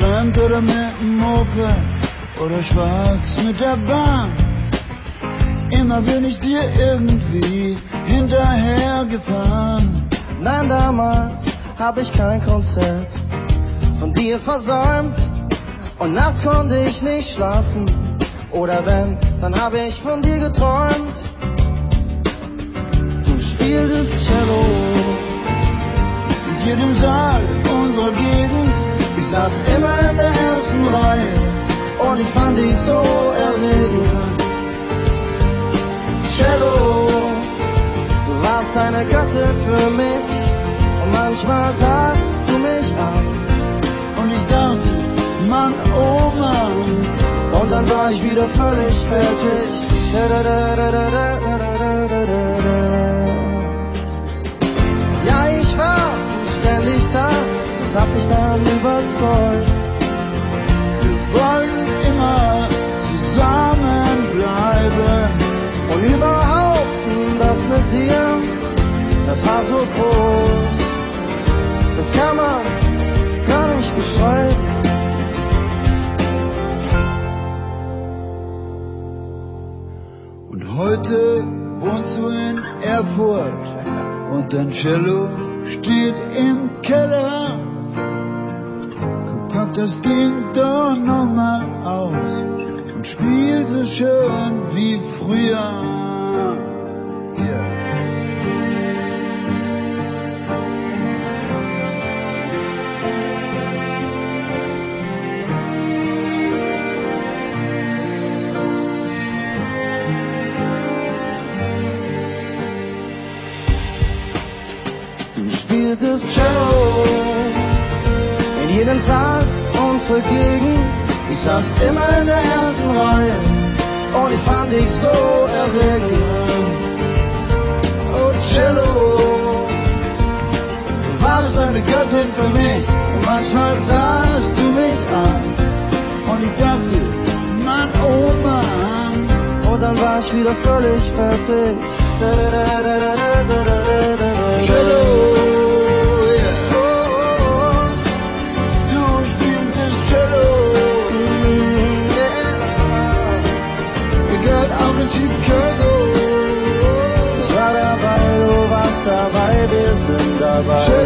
Strand oder mit dem Moped oder schwarz mit der Bahn. Immer bin ich dir irgendwie hinterhergefahren. Nein, damals hab ich kein Konzert von dir versäumt und nachts konnte ich nicht schlafen. Oder wenn, dann hab ich von dir geträumt. Saß immer in der ersten Reihe und ich fand dich so erregend. Cello, du warst eine Göttin für mich und manchmal sagst du mich an. Und ich dachte, Mann, oh Mann, und dann war ich wieder völlig fertig. Da, da, da, da, da, da, da, da, da, da. Ja, ich war ständig da, das hat mich dann überzeugt. wir wollten immer zusammenbleiben. Und überhaupt, das mit dir, das war so groß. Das kann man gar nicht beschreiben. Und heute wohnst du in Erfurt und dein Cello steht im Keller. Pack das Ding doch nochmal aus und spiel so schön wie früher. Yeah. Du spieltest Cello in jedem unsere Gegend. Ich saß immer in der ersten Reihe und ich fand dich so erregend. Oh Cello, du warst eine Göttin für mich und manchmal sahst du mich an und ich dachte, Mann, oh Mann. Und dann war ich wieder völlig fertig. Da, da, da, Sarabay, Ova, Savay, wir sind dabei.